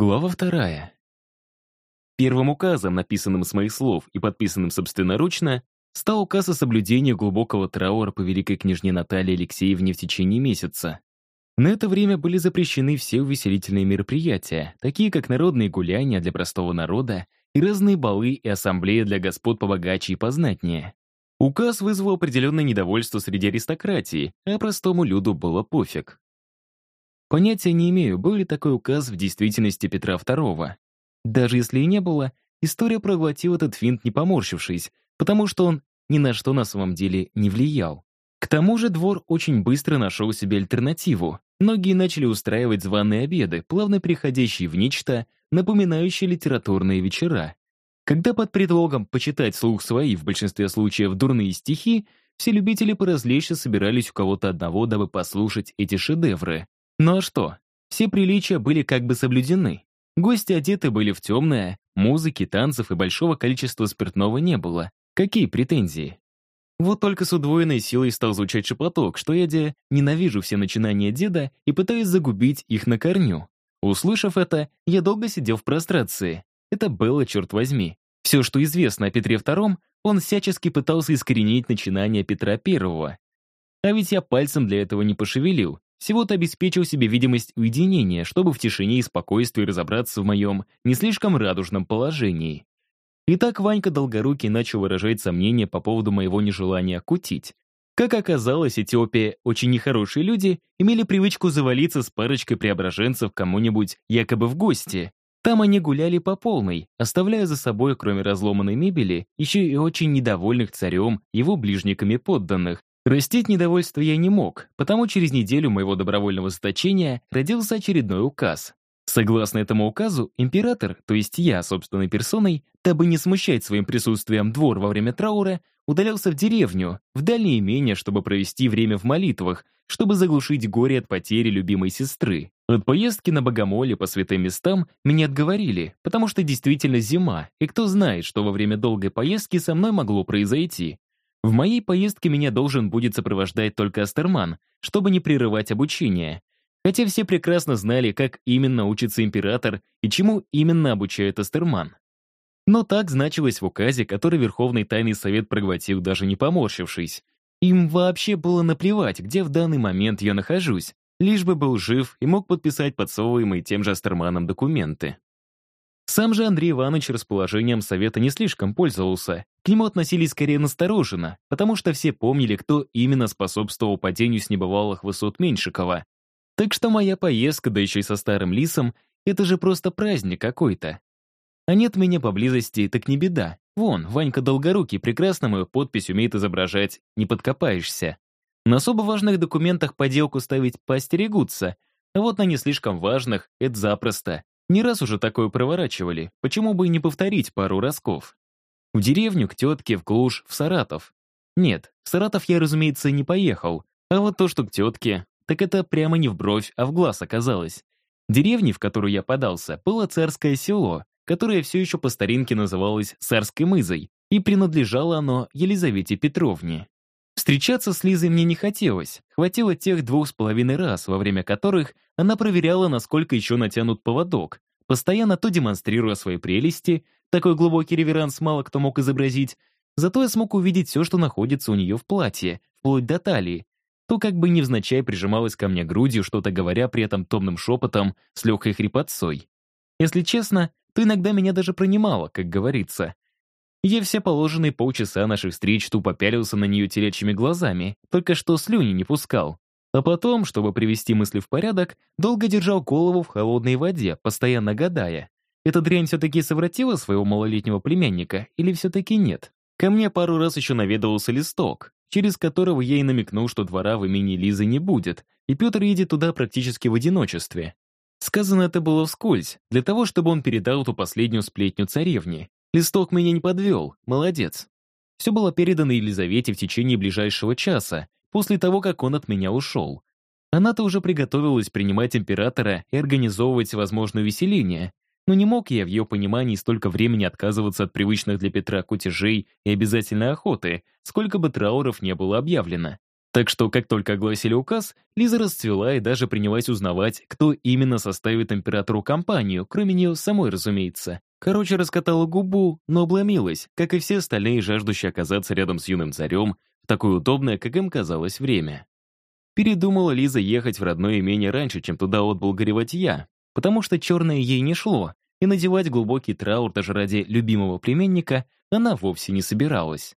Глава вторая. Первым указом, написанным с моих слов и подписанным собственноручно, стал указ о соблюдении глубокого траура по великой княжне Наталье Алексеевне в течение месяца. На это время были запрещены все увеселительные мероприятия, такие как народные гуляния для простого народа и разные балы и ассамблеи для господ побогаче и познатнее. Указ вызвал определенное недовольство среди аристократии, а простому люду было пофиг. Понятия не имею, был ли такой указ в действительности Петра II. Даже если и не было, история проглотила этот финт, не поморщившись, потому что он ни на что на самом деле не влиял. К тому же двор очень быстро нашел себе альтернативу. Многие начали устраивать званые обеды, плавно переходящие в нечто, напоминающее литературные вечера. Когда под предлогом почитать слух свои, в большинстве случаев дурные стихи, все любители поразвлечься собирались у кого-то одного, дабы послушать эти шедевры. Ну а что? Все приличия были как бы соблюдены. Гости одеты были в темное, музыки, танцев и большого количества спиртного не было. Какие претензии? Вот только с удвоенной силой стал звучать шепоток, что я де ненавижу все начинания деда и пытаюсь загубить их на корню. Услышав это, я долго сидел в прострации. Это было, черт возьми. Все, что известно о Петре II, он всячески пытался искоренить начинания Петра I. А ведь я пальцем для этого не пошевелил, всего-то обеспечил себе видимость уединения, чтобы в тишине и спокойствии разобраться в моем не слишком радужном положении. Итак, Ванька Долгорукий начал выражать сомнения по поводу моего нежелания кутить. Как оказалось, Этиопия очень нехорошие люди имели привычку завалиться с парочкой преображенцев кому-нибудь якобы в гости. Там они гуляли по полной, оставляя за собой, кроме разломанной мебели, еще и очень недовольных царем его ближниками подданных, Растить недовольство я не мог, потому через неделю моего добровольного заточения родился очередной указ. Согласно этому указу, император, то есть я собственной персоной, дабы не смущать своим присутствием двор во время траура, удалялся в деревню, в дальнее имение, чтобы провести время в молитвах, чтобы заглушить горе от потери любимой сестры. От поездки на Богомоле по святым местам меня отговорили, потому что действительно зима, и кто знает, что во время долгой поездки со мной могло произойти. В моей поездке меня должен будет сопровождать только Астерман, чтобы не прерывать обучение. Хотя все прекрасно знали, как именно учится император и чему именно обучает Астерман. Но так значилось в указе, который Верховный Тайный Совет проглотил, даже не поморщившись. Им вообще было наплевать, где в данный момент я нахожусь, лишь бы был жив и мог подписать подсовываемые тем же Астерманом документы. Сам же Андрей Иванович расположением совета не слишком пользовался. К нему относились скорее настороженно, потому что все помнили, кто именно способствовал падению с небывалых высот Меньшикова. Так что моя поездка, да еще и со старым лисом, это же просто праздник какой-то. А нет меня поблизости, так не беда. Вон, Ванька Долгорукий прекрасно мою подпись умеет изображать, не подкопаешься. На особо важных документах поделку ставить поостерегутся, а вот на не слишком важных — это запросто. Не раз уже такое проворачивали, почему бы и не повторить пару разков? В деревню, к тетке, в Клуж, в Саратов. Нет, в Саратов я, разумеется, не поехал. А вот то, что к тетке, так это прямо не в бровь, а в глаз оказалось. Деревней, в которую я подался, было царское село, которое все еще по старинке называлось Царской мызой, и принадлежало оно Елизавете Петровне. Встречаться с Лизой мне не хотелось. Хватило тех двух с половиной раз, во время которых она проверяла, насколько еще натянут поводок, постоянно то демонстрируя свои прелести, такой глубокий реверанс мало кто мог изобразить, зато я смог увидеть все, что находится у нее в платье, вплоть до талии, то как бы невзначай прижималась ко мне грудью, что-то говоря при этом томным шепотом с легкой хрипотцой. Если честно, то иногда меня даже пронимало, как говорится. Я все положенные полчаса наших встреч тупо пялился на нее телячьими глазами, только что слюни не пускал. А потом, чтобы привести мысли в порядок, долго держал голову в холодной воде, постоянно гадая, эта дрянь все-таки совратила своего малолетнего племянника или все-таки нет? Ко мне пару раз еще наведывался листок, через которого я и намекнул, что двора в имени Лизы не будет, и Петр едет туда практически в одиночестве. Сказано это было вскользь, для того, чтобы он передал эту последнюю сплетню царевне. Листок меня не подвел, молодец. Все было передано Елизавете в течение ближайшего часа, после того, как он от меня ушел. Она-то уже приготовилась принимать императора и организовывать возможное веселение, но не мог я в ее понимании столько времени отказываться от привычных для Петра кутежей и обязательной охоты, сколько бы трауров не было объявлено. Так что, как только огласили указ, Лиза расцвела и даже принялась узнавать, кто именно составит императору компанию, кроме нее самой, разумеется. Короче, раскатала губу, но обломилась, как и все остальные, жаждущие оказаться рядом с юным царем в такое удобное, как им казалось, время. Передумала Лиза ехать в родное имение раньше, чем туда отбыл горевать я, потому что черное ей не шло, и надевать глубокий траур даже ради любимого племенника она вовсе не собиралась.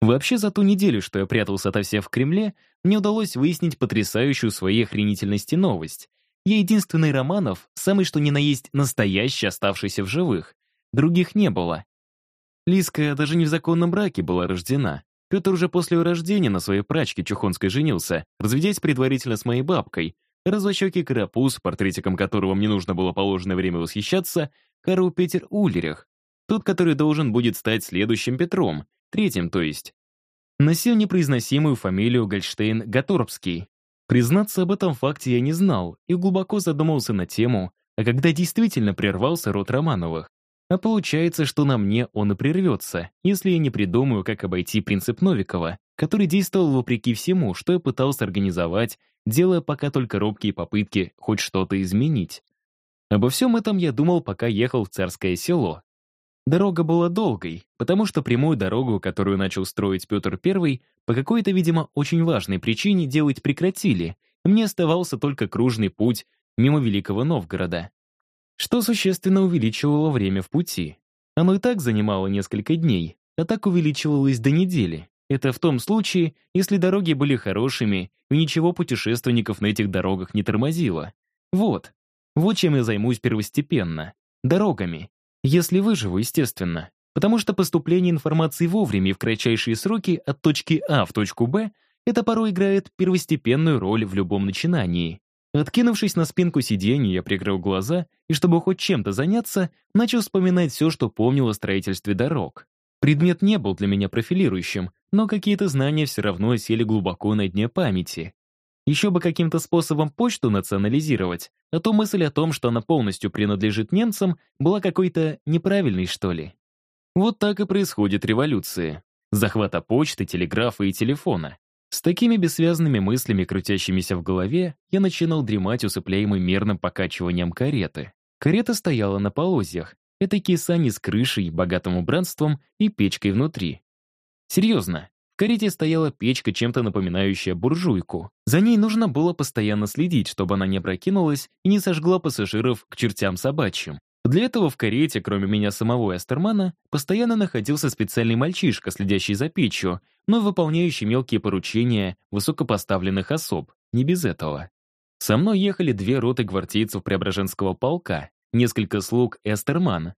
Вообще, за ту неделю, что я прятался ото всех в Кремле, мне удалось выяснить потрясающую своей охренительности новость. Я единственный Романов, самый что ни на есть настоящий, оставшийся в живых. Других не было. Лиска даже не в законном браке была рождена. Петр уже после ее рождения на своей прачке Чухонской женился, разведясь предварительно с моей бабкой. Розовощекий карапуз, портретиком которого мне нужно было положенное время восхищаться, Карл Петер Уллерих. Тот, который должен будет стать следующим Петром, третьим, то есть. Носил непроизносимую фамилию Гольштейн-Гаторбский. Признаться об этом факте я не знал и глубоко задумался на тему, а когда действительно прервался род Романовых. А получается, что на мне он и прервется, если я не придумаю, как обойти принцип Новикова, который действовал вопреки всему, что я пытался организовать, делая пока только робкие попытки хоть что-то изменить. Обо всем этом я думал, пока ехал в Царское село. Дорога была долгой, потому что прямую дорогу, которую начал строить Петр I, по какой-то, видимо, очень важной причине делать прекратили, мне оставался только кружный путь мимо Великого Новгорода. Что существенно увеличивало время в пути. Оно и так занимало несколько дней, а так увеличивалось до недели. Это в том случае, если дороги были хорошими, и ничего путешественников на этих дорогах не тормозило. Вот. Вот чем я займусь первостепенно. Дорогами. Если выживу, естественно. Потому что поступление информации вовремя и в кратчайшие сроки от точки А в точку Б это порой играет первостепенную роль в любом начинании. Откинувшись на спинку сиденья, я прикрыл глаза и, чтобы хоть чем-то заняться, начал вспоминать все, что помнил о строительстве дорог. Предмет не был для меня профилирующим, но какие-то знания все равно сели глубоко на дне памяти. Еще бы каким-то способом почту национализировать, а то мысль о том, что она полностью принадлежит немцам, была какой-то неправильной, что ли. Вот так и происходит революция. Захвата почты, телеграфа и телефона. С такими бессвязными мыслями, крутящимися в голове, я начинал дремать, усыпляемый мерным покачиванием кареты. Карета стояла на полозьях. Этакие сани с крышей, богатым убранством и печкой внутри. Серьезно, карете стояла печка, чем-то напоминающая буржуйку. За ней нужно было постоянно следить, чтобы она не опрокинулась и не сожгла пассажиров к чертям собачьим. Для этого в карете, кроме меня самого и Астермана, постоянно находился специальный мальчишка, следящий за печью, но выполняющий мелкие поручения высокопоставленных особ. Не без этого. Со мной ехали две роты гвардейцев Преображенского полка, несколько слуг и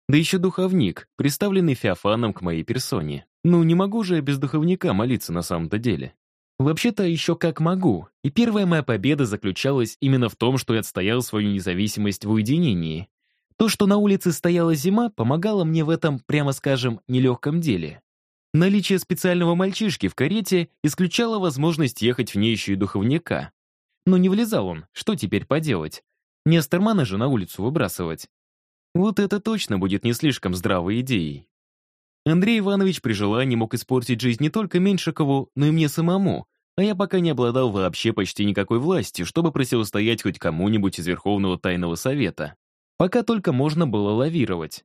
да еще духовник, представленный Феофаном к моей персоне. Ну, не могу же я без духовника молиться на самом-то деле. Вообще-то еще как могу, и первая моя победа заключалась именно в том, что я отстоял свою независимость в уединении. То, что на улице стояла зима, помогало мне в этом, прямо скажем, нелегком деле. Наличие специального мальчишки в карете исключало возможность ехать в ней еще и духовника. Но не влезал он, что теперь поделать? Не Астермана же на улицу выбрасывать. Вот это точно будет не слишком здравой идеей. Андрей Иванович при желании мог испортить жизнь не только Меньшикову, но и мне самому, а я пока не обладал вообще почти никакой властью, чтобы противостоять хоть кому-нибудь из Верховного Тайного Совета. Пока только можно было лавировать.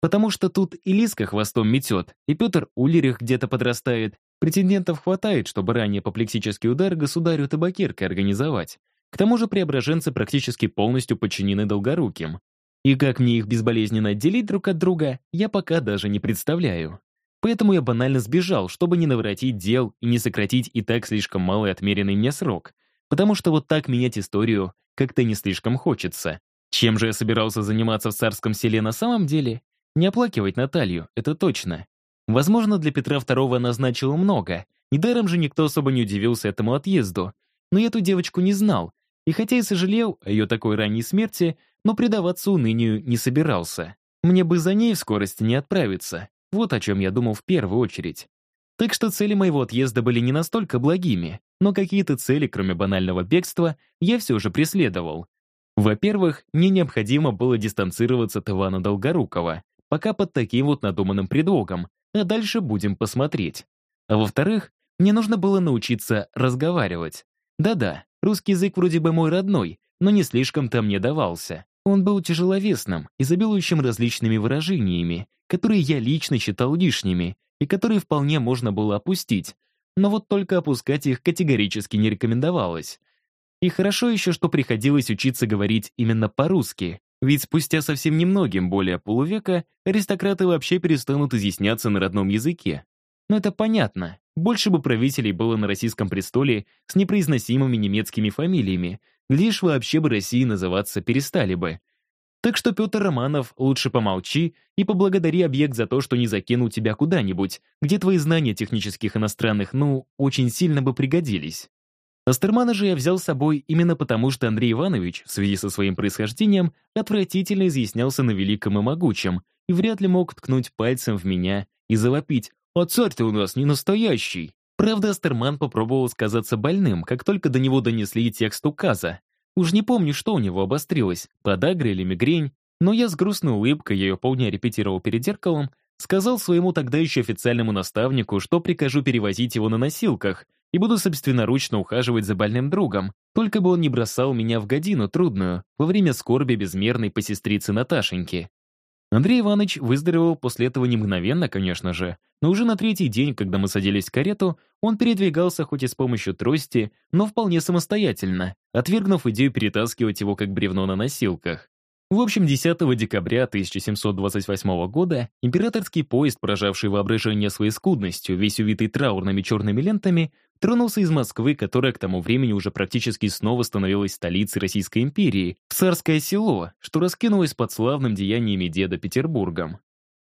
Потому что тут и Лиска хвостом метет, и Петр Улерих где-то подрастает. Претендентов хватает, чтобы ранее апоплексический удар государю табакеркой организовать. К тому же преображенцы практически полностью подчинены Долгоруким. И как мне их безболезненно отделить друг от друга, я пока даже не представляю. Поэтому я банально сбежал, чтобы не наворотить дел и не сократить и так слишком малый отмеренный мне срок. Потому что вот так менять историю как-то не слишком хочется. Чем же я собирался заниматься в царском селе на самом деле? Не оплакивать Наталью, это точно. Возможно, для Петра II назначила много. Недаром же никто особо не удивился этому отъезду. Но я эту девочку не знал. И хотя и сожалел о ее такой ранней смерти, но предаваться унынию не собирался. Мне бы за ней в скорости не отправиться. Вот о чем я думал в первую очередь. Так что цели моего отъезда были не настолько благими, но какие-то цели, кроме банального бегства, я все же преследовал. Во-первых, мне необходимо было дистанцироваться от Ивана Долгорукова, пока под таким вот надуманным предлогом, а дальше будем посмотреть. А во-вторых, Мне нужно было научиться разговаривать. Да-да, русский язык вроде бы мой родной, но не слишком-то мне давался. Он был тяжеловесным, изобилующим различными выражениями, которые я лично считал лишними и которые вполне можно было опустить, но вот только опускать их категорически не рекомендовалось. И хорошо еще, что приходилось учиться говорить именно по-русски, ведь спустя совсем немногим более полувека аристократы вообще перестанут изъясняться на родном языке. Но это понятно. Больше бы правителей было на российском престоле с непроизносимыми немецкими фамилиями, лишь вообще бы России называться перестали бы. Так что, Петр Романов, лучше помолчи и поблагодари объект за то, что не закинул тебя куда-нибудь, где твои знания технических иностранных, ну, очень сильно бы пригодились. Астермана же я взял с собой именно потому, что Андрей Иванович, в связи со своим происхождением, отвратительно изъяснялся на великом и могучем, и вряд ли мог ткнуть пальцем в меня и завопить «А царь-то у нас не настоящий!». Правда, Астерман попробовал сказаться больным, как только до него донесли текст указа. Уж не помню, что у него обострилось, подагра или мигрень, но я с грустной улыбкой, я ее полдня репетировал перед зеркалом, сказал своему тогда еще официальному наставнику, что прикажу перевозить его на носилках, и буду собственноручно ухаживать за больным другом, только бы он не бросал меня в годину трудную, во время скорби безмерной по сестрице Наташеньки. Андрей Иванович выздоровел после этого не мгновенно, конечно же, но уже на третий день, когда мы садились в карету, он передвигался хоть и с помощью трости, но вполне самостоятельно, отвергнув идею перетаскивать его как бревно на носилках. В общем, 10 декабря 1728 года императорский поезд, поражавший воображение своей скудностью, весь увитый траурными черными лентами, тронулся из Москвы, которая к тому времени уже практически снова становилась столицей Российской империи, в царское село, что раскинулось под славным деяниями деда Петербургом.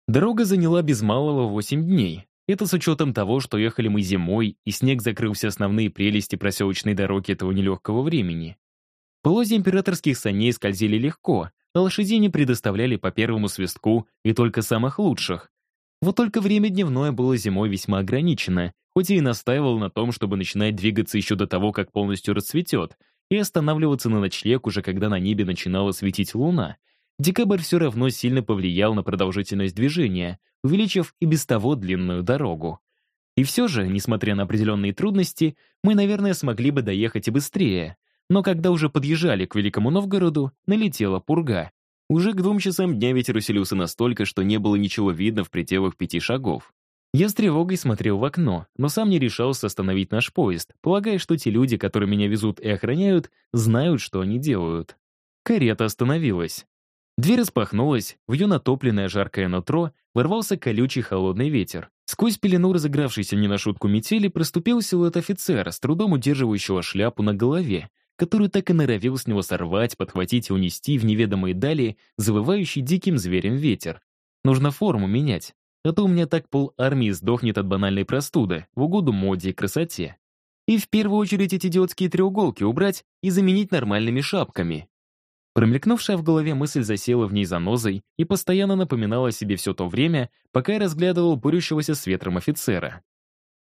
Дорога заняла без малого 8 дней. Это с учетом того, что ехали мы зимой, и снег закрыл все основные прелести проселочной дороги этого нелегкого времени. Полозья императорских саней скользили легко, а лошадей не предоставляли по первому свистку и только самых лучших. Вот только время дневное было зимой весьма ограничено, хоть и настаивал на том, чтобы начинать двигаться еще до того, как полностью расцветет, и останавливаться на ночлег уже когда на небе начинала светить луна. Декабрь все равно сильно повлиял на продолжительность движения, увеличив и без того длинную дорогу. И все же, несмотря на определенные трудности, мы, наверное, смогли бы доехать и быстрее. Но когда уже подъезжали к Великому Новгороду, налетела пурга. Уже к двум часам дня ветер усилился настолько, что не было ничего видно в пределах пяти шагов. Я с тревогой смотрел в окно, но сам не решался остановить наш поезд, полагая, что те люди, которые меня везут и охраняют, знают, что они делают. Карета остановилась. Дверь распахнулась, в ее натопленное жаркое нутро ворвался колючий холодный ветер. Сквозь пелену разыгравшейся не на шутку метели проступил силуэт офицера, с трудом удерживающего шляпу на голове, который так и норовил с него сорвать, подхватить и унести в неведомые дали завывающий диким зверем ветер. Нужно форму менять, а то у меня так пол армии сдохнет от банальной простуды в угоду моде и красоте. И в первую очередь эти идиотские треуголки убрать и заменить нормальными шапками. Промелькнувшая в голове мысль засела в ней занозой и постоянно напоминала себе все то время, пока я разглядывал борющегося с ветром офицера.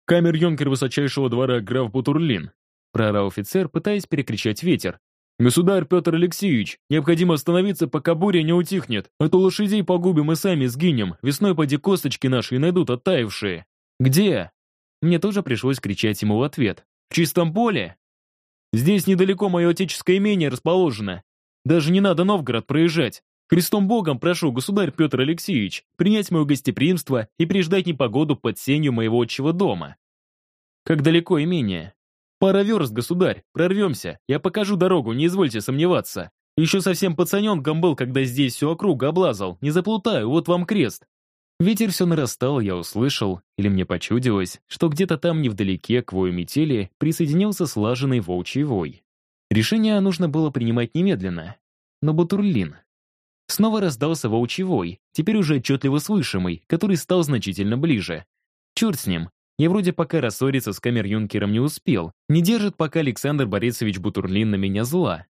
«Камер-юнкер высочайшего двора граф Бутурлин», проорал офицер, пытаясь перекричать ветер. «Государь Петр Алексеевич, необходимо остановиться, пока буря не утихнет, а то лошадей погубим и сами сгинем, весной поди косточки наши найдут оттаившие». «Где?» Мне тоже пришлось кричать ему в ответ. «В чистом поле?» «Здесь недалеко мое отеческое имение расположено. Даже не надо Новгород проезжать. Христом Богом прошу, государь Петр Алексеевич, принять мое гостеприимство и приждать непогоду под сенью моего отчего дома». «Как далеко имение?» «Пара верст, государь, прорвемся. Я покажу дорогу, не извольте сомневаться. Еще совсем пацаненком был, когда здесь всю округу облазал. Не заплутаю, вот вам крест». Ветер все нарастал, я услышал, или мне почудилось, что где-то там невдалеке к вою метели присоединился слаженный волчий вой. Решение нужно было принимать немедленно. Но Батурлин... Снова раздался волчий вой, теперь уже отчетливо слышимый, который стал значительно ближе. Черт с ним, я вроде пока рассориться с камер-юнкером не успел. Не держит пока Александр Борисович Бутурлин на меня зла.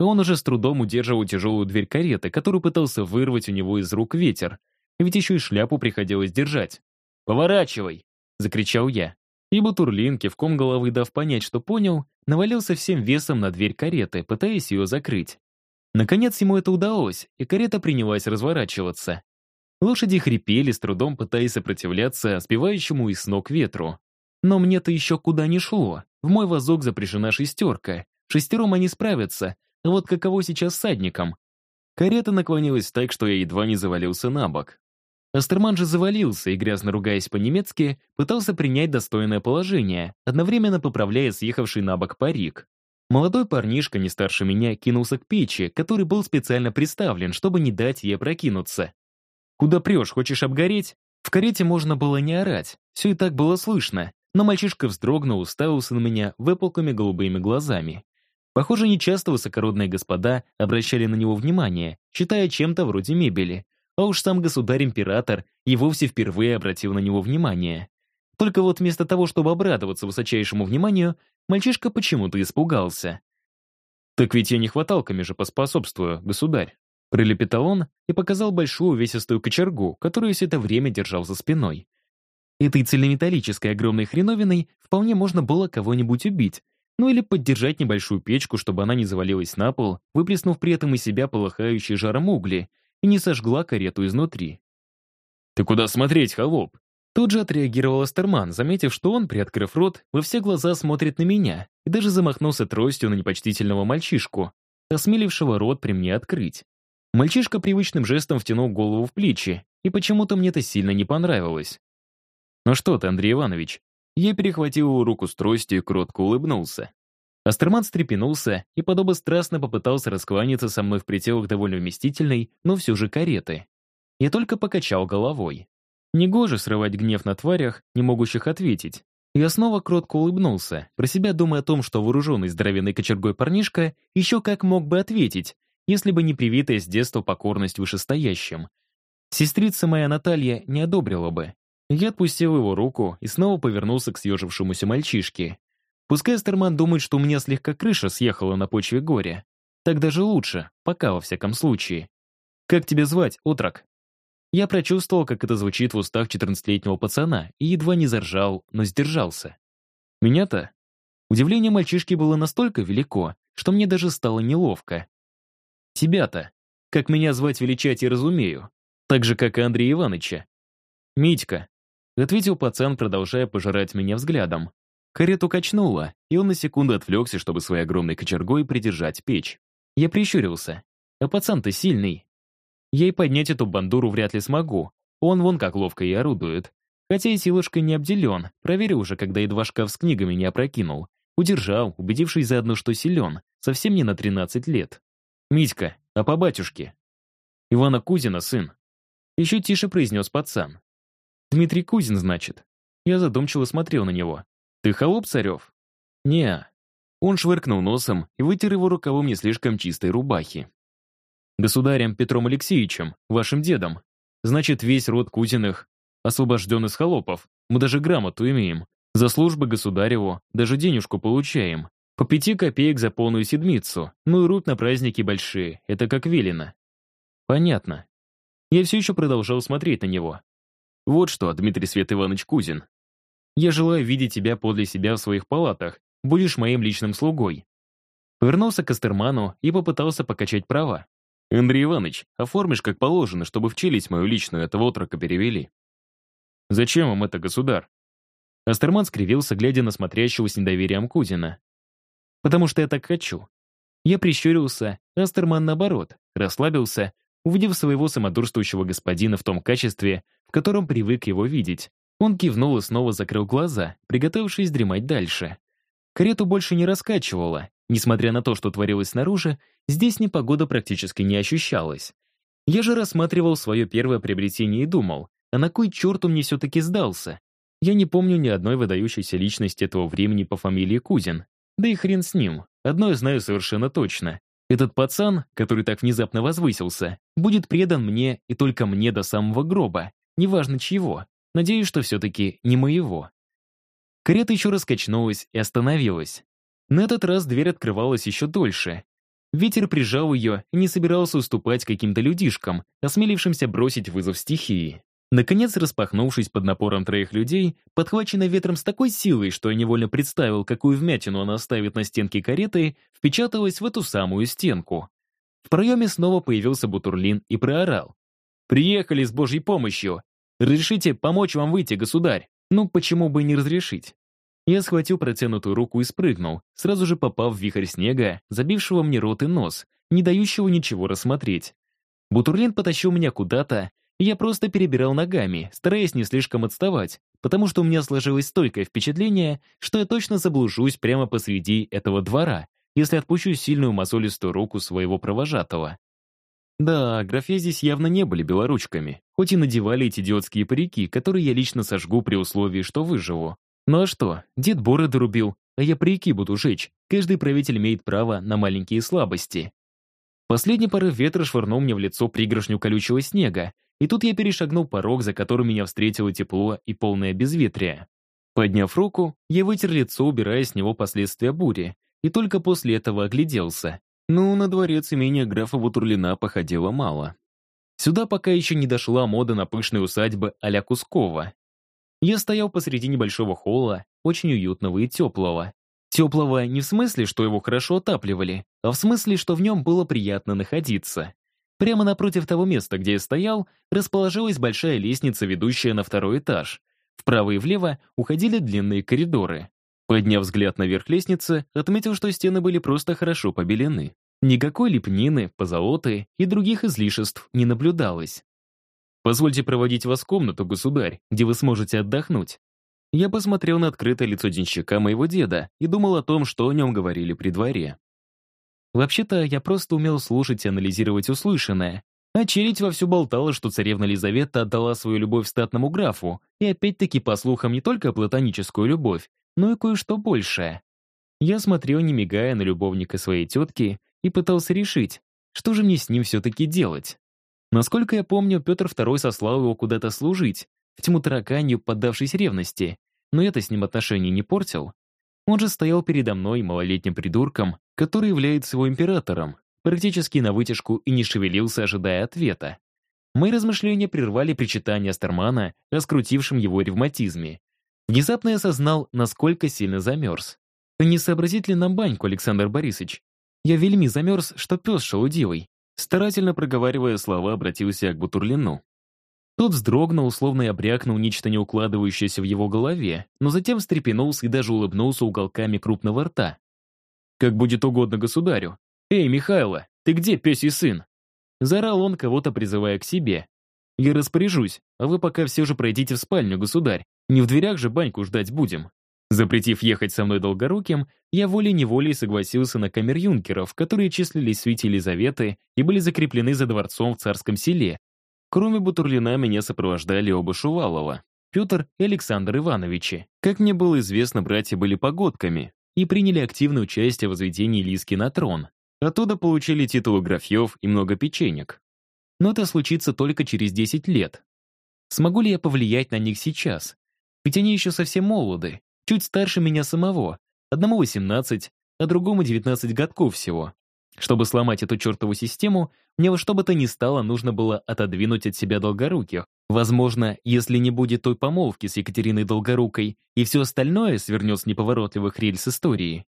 Он уже с трудом удерживал тяжелую дверь кареты, которую пытался вырвать у него из рук ветер. Ведь еще и шляпу приходилось держать. «Поворачивай!» — закричал я. И Бутурлин, кивком головы дав понять, что понял, навалился всем весом на дверь кареты, пытаясь ее закрыть. Наконец ему это удалось, и карета принялась разворачиваться. Лошади хрипели, с трудом пытаясь сопротивляться сбивающему из ног ветру. Но мне-то еще куда не шло. В мой вазок запряжена шестерка. Шестером они справятся, а вот каково сейчас садником? Карета наклонилась так, что я едва не завалился на бок. Астерман же завалился и, грязно ругаясь по-немецки, пытался принять достойное положение, одновременно поправляя съехавший на бок парик. Молодой парнишка, не старше меня, кинулся к печи, который был специально приставлен, чтобы не дать ей прокинуться. «Куда прешь, хочешь обгореть?» В карете можно было не орать, все и так было слышно, но мальчишка вздрогнул, уставился на меня выпуклыми голубыми глазами. Похоже, нечасто высокородные господа обращали на него внимание, считая чем-то вроде мебели, а уж сам государь-император и вовсе впервые обратил на него внимание. Только вот вместо того, чтобы обрадоваться высочайшему вниманию, мальчишка почему-то испугался. «Так ведь я не хваталками же поспособствую, государь», пролепетал он и показал большую увесистую кочергу, которую все это время держал за спиной. Этой цельнометаллической огромной хреновиной вполне можно было кого-нибудь убить, ну или поддержать небольшую печку, чтобы она не завалилась на пол, выплеснув при этом из себя полыхающие жаром угли, и не сожгла карету изнутри. «Ты куда смотреть, холоп?» Тут же отреагировал Астерман, заметив, что он, приоткрыв рот, во все глаза смотрит на меня и даже замахнулся тростью на непочтительного мальчишку, осмелившего рот при мне открыть. Мальчишка привычным жестом втянул голову в плечи, и почему-то мне это сильно не понравилось. «Ну что ты, Андрей Иванович?» Я перехватил его руку с тростью и кротко улыбнулся. Астерман встрепенулся и подобострастно попытался раскланяться со мной в пределах довольно вместительной, но все же кареты. Я только покачал головой. Негоже срывать гнев на тварях, не могущих ответить. Я снова кротко улыбнулся, про себя думая о том, что вооруженный здоровенной кочергой парнишка еще как мог бы ответить, если бы не привитая с детства покорность вышестоящим. Сестрица моя Наталья не одобрила бы. Я отпустил его руку и снова повернулся к съежившемуся мальчишке. Пускай Стерман думает, что у меня слегка крыша съехала на почве горя. Так даже лучше, пока во всяком случае. «Как тебя звать, отрок?» Я прочувствовал, как это звучит в устах 14-летнего пацана, и едва не заржал, но сдержался. Меня-то? Удивление мальчишки было настолько велико, что мне даже стало неловко. Тебя-то? Как меня звать величать и разумею. Так же, как и Андрея Ивановича. Митька. Ответил пацан, продолжая пожирать меня взглядом. Карету качнуло, и он на секунду отвлекся, чтобы своей огромной кочергой придержать печь. Я прищурился. А пацан-то сильный. Я и поднять эту бандуру вряд ли смогу. Он вон как ловко и орудует. Хотя и силушкой не обделен. Проверил уже, когда едва шкаф с книгами не опрокинул. Удержал, убедившись заодно, что силен. Совсем не на 13 лет. «Митька, а по батюшке?» «Ивана Кузина, сын». Еще тише произнес пацан. «Дмитрий Кузин, значит?» Я задумчиво смотрел на него. «Ты холоп, Царев?» «Не». Он швыркнул носом и вытер его рукавом не слишком чистой рубахи. «Государем Петром Алексеевичем, вашим дедом. Значит, весь род Кузиных освобожден из холопов. Мы даже грамоту имеем. За службы государеву даже денежку получаем. По пяти копеек за полную седмицу. Ну и рут на праздники большие. Это как велено». «Понятно». Я все еще продолжал смотреть на него. «Вот что, Дмитрий Свет Иванович Кузин, я желаю видеть тебя подле себя в своих палатах. Будешь моим личным слугой». Повернулся к Астерману и попытался покачать права. «Андрей Иванович, оформишь как положено, чтобы в челюсть мою личную этого отрока перевели». «Зачем вам это, государ?» Астерман скривился, глядя на смотрящего с недоверием Кузина. «Потому что я так хочу». Я прищурился, Астерман, наоборот, расслабился, увидев своего самодурствующего господина в том качестве, в котором привык его видеть. Он кивнул и снова закрыл глаза, приготовившись дремать дальше. Карету больше не раскачивало. Несмотря на то, что творилось снаружи, здесь непогода практически не ощущалась. Я же рассматривал свое первое приобретение и думал, а на кой черт он мне все-таки сдался? Я не помню ни одной выдающейся личности этого времени по фамилии Кузин. Да и хрен с ним. Одно я знаю совершенно точно. Этот пацан, который так внезапно возвысился, будет предан мне и только мне до самого гроба, неважно чьего. Надеюсь, что все-таки не моего. Карета еще раз качнулась и остановилась. На этот раз дверь открывалась еще дольше. Ветер прижал ее и не собирался уступать каким-то людишкам, осмелившимся бросить вызов стихии. Наконец, распахнувшись под напором троих людей, подхваченная ветром с такой силой, что я невольно представил, какую вмятину она оставит на стенке кареты, впечаталась в эту самую стенку. В проеме снова появился Бутурлин и проорал. «Приехали с Божьей помощью! Разрешите помочь вам выйти, государь? Ну, почему бы не разрешить? Я схватил протянутую руку и спрыгнул, сразу же попав в вихрь снега, забившего мне рот и нос, не дающего ничего рассмотреть. Бутурлин потащил меня куда-то, я просто перебирал ногами, стараясь не слишком отставать, потому что у меня сложилось стойкое впечатление, что я точно заблужусь прямо посреди этого двора, если отпущу сильную мозолистую руку своего провожатого. Да, графе здесь явно не были белоручками, хоть и надевали эти идиотские парики, которые я лично сожгу при условии, что выживу. Ну а что, дед бороды рубил, а я парики буду жечь. Каждый правитель имеет право на маленькие слабости. Последний порыв ветра швырнул мне в лицо пригоршню колючего снега, и тут я перешагнул порог, за которым меня встретило тепло и полное безветрие. Подняв руку, я вытер лицо, убирая с него последствия бури, и только после этого огляделся. Ну, на дворец имения графа Бутурлина походило мало. Сюда пока еще не дошла мода на пышные усадьбы а-ля Кускова. Я стоял посреди небольшого холла, очень уютного и теплого. Теплого не в смысле, что его хорошо отапливали, а в смысле, что в нем было приятно находиться. Прямо напротив того места, где я стоял, расположилась большая лестница, ведущая на второй этаж. Вправо и влево уходили длинные коридоры. Подняв взгляд наверх лестницы, отметил, что стены были просто хорошо побелены. Никакой лепнины, позолоты и других излишеств не наблюдалось. «Позвольте проводить вас в комнату, государь, где вы сможете отдохнуть». Я посмотрел на открытое лицо денщика моего деда и думал о том, что о нем говорили при дворе. Вообще-то, я просто умел слушать и анализировать услышанное, а челядь вовсю болтала, что царевна Лизавета отдала свою любовь статному графу, и опять-таки, по слухам, не только платоническую любовь, но и кое-что большее. Я смотрел, не мигая на любовника своей тетки, и пытался решить, что же мне с ним все-таки делать. Насколько я помню, Петр II сослал его куда-то служить, в тьму тараканью, поддавшись ревности, но это с ним отношения не портил. Он же стоял передо мной, малолетним придурком, который является его императором, практически на вытяжку и не шевелился, ожидая ответа. Мои размышления прервали причитание Стермана, раскрутившим его ревматизме. Внезапно я осознал, насколько сильно замерз. Не сообразит ли нам баньку, Александр Борисович? Я вельми замерз, что пес шелудивый. Старательно проговаривая слова, обратился к Бутурлину. Тот вздрогнул, словно и обрякнул нечто не укладывающееся в его голове, но затем встрепенулся и даже улыбнулся уголками крупного рта. «Как будет угодно государю. Эй, Михайло, ты где, пёсий сын?» Заорал он, кого-то призывая к себе. «Я распоряжусь, а вы пока все же пройдите в спальню, государь. Не в дверях же баньку ждать будем». Запретив ехать со мной долгоруким, я волей-неволей согласился на камер юнкеров, которые числились в свите Елизаветы и были закреплены за дворцом в царском селе. Кроме Бутурлина меня сопровождали оба Шувалова, Петр и Александр Ивановичи. Как мне было известно, братья были погодками и приняли активное участие в возведении Лиски на трон. Оттуда получили титулы графьев и много печенек. Но это случится только через 10 лет. Смогу ли я повлиять на них сейчас? Ведь они еще совсем молоды, чуть старше меня самого. Одному 18, а другому 19 годков всего. Чтобы сломать эту чертову систему, мне во что бы то ни стало нужно было отодвинуть от себя Долгоруких. Возможно, если не будет той помолвки с Екатериной Долгорукой и все остальное свернет с неповоротливых рельс истории.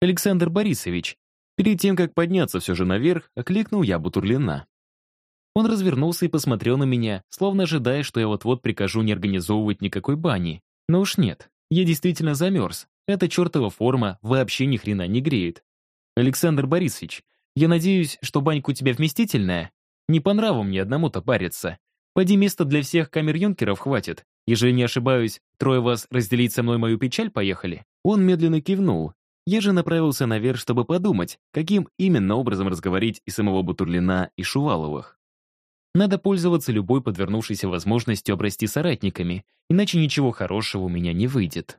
Александр Борисович, перед тем, как подняться все же наверх, окликнул я Бутурлина. Он развернулся и посмотрел на меня, словно ожидая, что я вот-вот прикажу не организовывать никакой бани. Но уж нет. Я действительно замерз. Эта чертова форма вообще ни хрена не греет. Александр Борисович, я надеюсь, что банька у тебя вместительная? Не по нраву мне одному-то париться. Пойди места для всех камер юнкеров хватит. Ежели не ошибаюсь, трое вас разделить со мной мою печаль поехали?» Он медленно кивнул. Я же направился наверх, чтобы подумать, каким именно образом разговорить и самого Бутурлина, и Шуваловых. Надо пользоваться любой подвернувшейся возможностью обрасти соратниками, иначе ничего хорошего у меня не выйдет.